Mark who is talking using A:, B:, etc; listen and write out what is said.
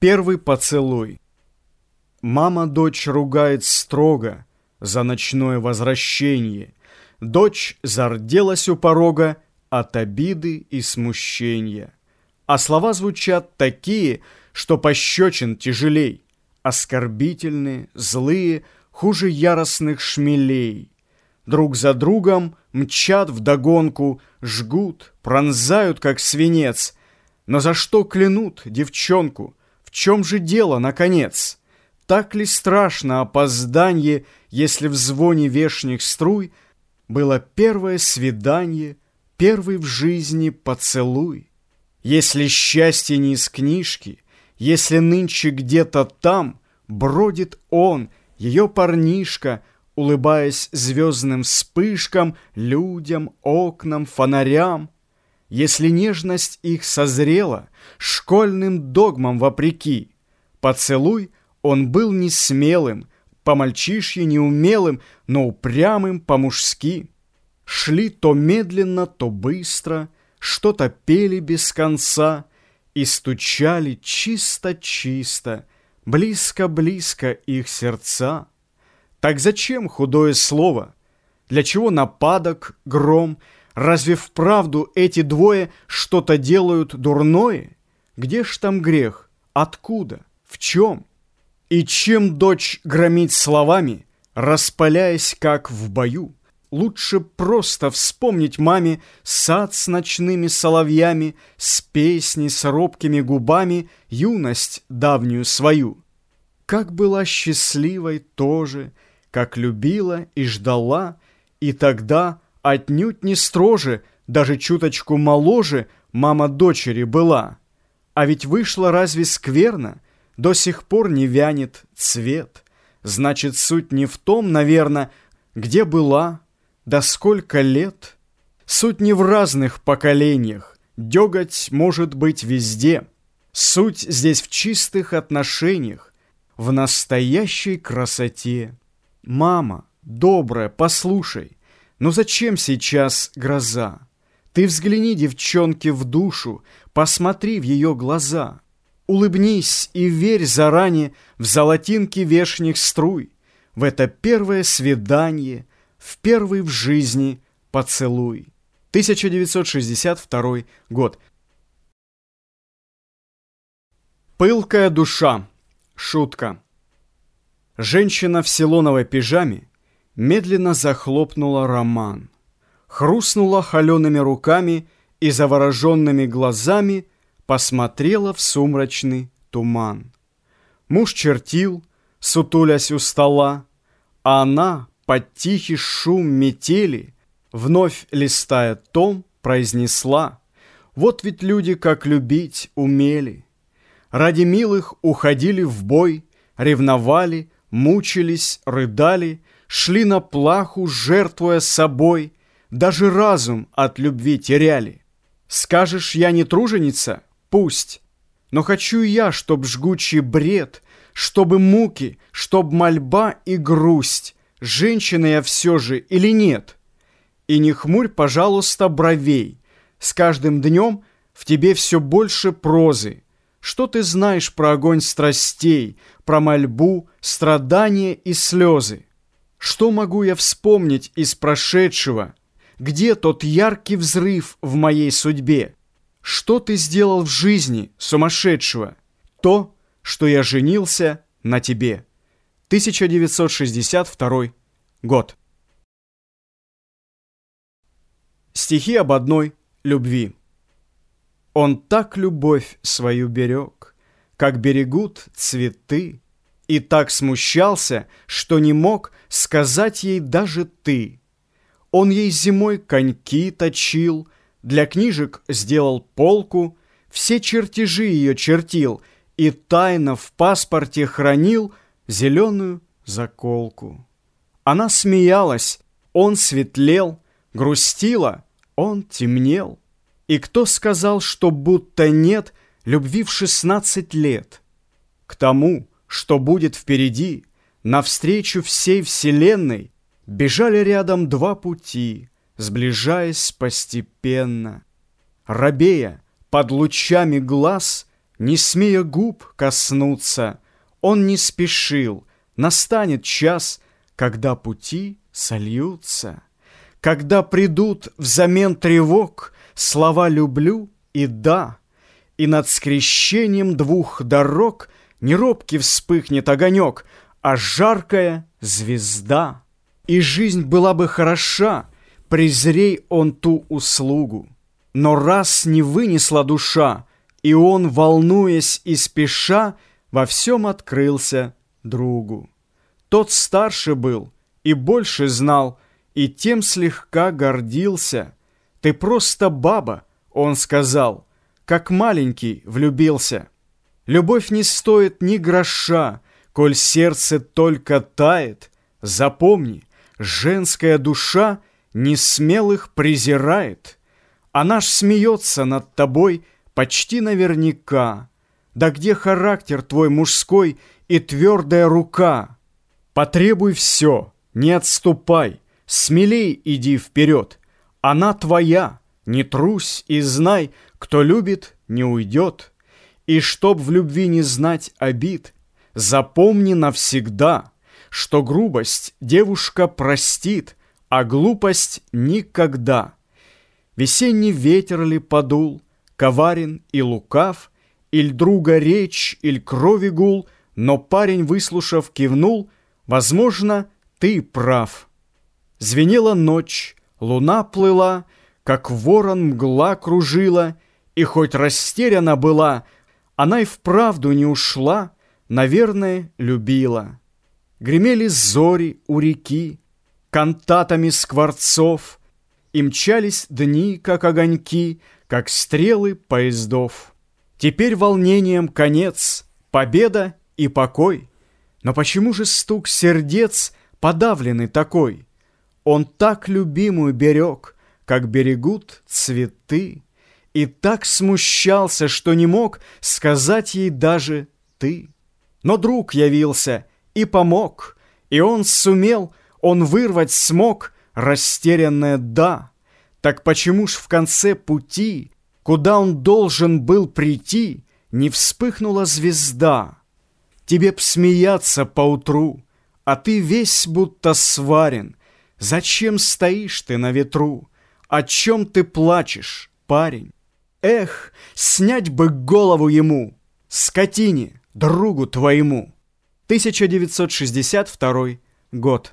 A: Первый поцелуй. Мама дочь ругает строго за ночное возвращение. Дочь зарделась у порога от обиды и смущения. А слова звучат такие, что пощечин тяжелей, оскорбительные, злые, хуже яростных шмелей. Друг за другом мчат вдогонку, жгут, пронзают, как свинец. Но за что клянут девчонку? В чем же дело, наконец? Так ли страшно опозданье, если в звоне вешних струй было первое свидание, первый в жизни поцелуй? Если счастье не из книжки, если нынче где-то там бродит он, ее парнишка, улыбаясь звездным вспышкам, людям, окнам, фонарям, если нежность их созрела, школьным догмам вопреки, поцелуй он был не смелым, по-мальчишье неумелым, но упрямым по-мужски. Шли то медленно, то быстро, что-то пели без конца и стучали чисто-чисто, близко-близко их сердца. Так зачем худое слово? Для чего нападок, гром — Разве вправду эти двое что-то делают дурное? Где ж там грех? Откуда? В чем? И чем дочь громить словами, распаляясь, как в бою? Лучше просто вспомнить маме сад с ночными соловьями, с песней, с робкими губами, юность давнюю свою. Как была счастливой тоже, как любила и ждала, и тогда Отнюдь не строже, даже чуточку моложе мама дочери была. А ведь вышло разве скверно? До сих пор не вянет цвет. Значит, суть не в том, наверное, где была, да сколько лет. Суть не в разных поколениях, деготь может быть везде. Суть здесь в чистых отношениях, в настоящей красоте. Мама, добрая, послушай, но зачем сейчас гроза? Ты взгляни девчонке в душу, посмотри в ее глаза. Улыбнись и верь заранее в золотинки вешних струй, в это первое свидание, в первый в жизни поцелуй. 1962 год. Пылкая душа. Шутка. Женщина в силоновой пижаме медленно захлопнула роман, хрустнула холеными руками и завороженными глазами посмотрела в сумрачный туман. Муж чертил, сутулясь у стола, а она под тихий шум метели, вновь листая том, произнесла «Вот ведь люди как любить умели». Ради милых уходили в бой, ревновали, мучились, рыдали, шли на плаху, жертвуя собой, даже разум от любви теряли. Скажешь, я не труженица? Пусть. Но хочу я, чтоб жгучий бред, чтобы муки, чтоб мольба и грусть, женщина я все же или нет? И не хмурь, пожалуйста, бровей. С каждым днем в тебе все больше прозы. Что ты знаешь про огонь страстей, про мольбу, страдания и слезы? Что могу я вспомнить из прошедшего? Где тот яркий взрыв в моей судьбе? Что ты сделал в жизни, сумасшедшего? То, что я женился на тебе. 1962 год. Стихи об одной любви. Он так любовь свою берег, как берегут цветы, и так смущался, что не мог сказать ей даже «ты». Он ей зимой коньки точил, для книжек сделал полку, все чертежи ее чертил и тайно в паспорте хранил зеленую заколку. Она смеялась, он светлел, грустила, он темнел. И кто сказал, что будто нет любви в шестнадцать лет? К тому, что будет впереди, навстречу всей вселенной, бежали рядом два пути, сближаясь постепенно. Рабея под лучами глаз, не смея губ коснуться, он не спешил, настанет час, когда пути сольются, когда придут взамен тревог слова «люблю» и «да», и над скрещением двух дорог не робкий вспыхнет огонек, а жаркая звезда. И жизнь была бы хороша, презрей он ту услугу. Но раз не вынесла душа, и он, волнуясь и спеша, во всем открылся другу. Тот старше был и больше знал, и тем слегка гордился. «Ты просто баба», — он сказал, как маленький влюбился. Любовь не стоит ни гроша, коль сердце только тает. Запомни, женская душа несмелых презирает. Она ж смеется над тобой почти наверняка. Да где характер твой мужской и твердая рука? Потребуй все, не отступай, смелей иди вперед. Она твоя, не трусь и знай, кто любит, не уйдет. И чтоб в любви не знать обид, запомни навсегда, что грубость девушка простит, а глупость никогда. Весенний ветер ли подул, коварен и лукав, Иль друга речь, иль крови гул, Но парень, выслушав, кивнул, Возможно, ты прав. Звенела ночь, луна плыла, Как ворон мгла кружила, И хоть растеряна была, Она и вправду не ушла, Наверное, любила. Гремели зори у реки, Кантатами скворцов, И мчались дни, как огоньки, Как стрелы поездов. Теперь волнением конец, победа и покой. Но почему же стук сердец подавленный такой? Он так любимую берег, как берегут цветы, И так смущался, что не мог сказать ей даже «ты». Но друг явился и помог, и он сумел, он вырвать смог растерянное «да». Так почему ж в конце пути Куда он должен был прийти, не вспыхнула звезда. Тебе б смеяться поутру, а ты весь будто сварен. Зачем стоишь ты на ветру? О чем ты плачешь, парень? Эх, снять бы голову ему, скотине, другу твоему. 1962 год.